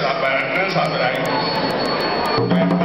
apparentness, other ideas.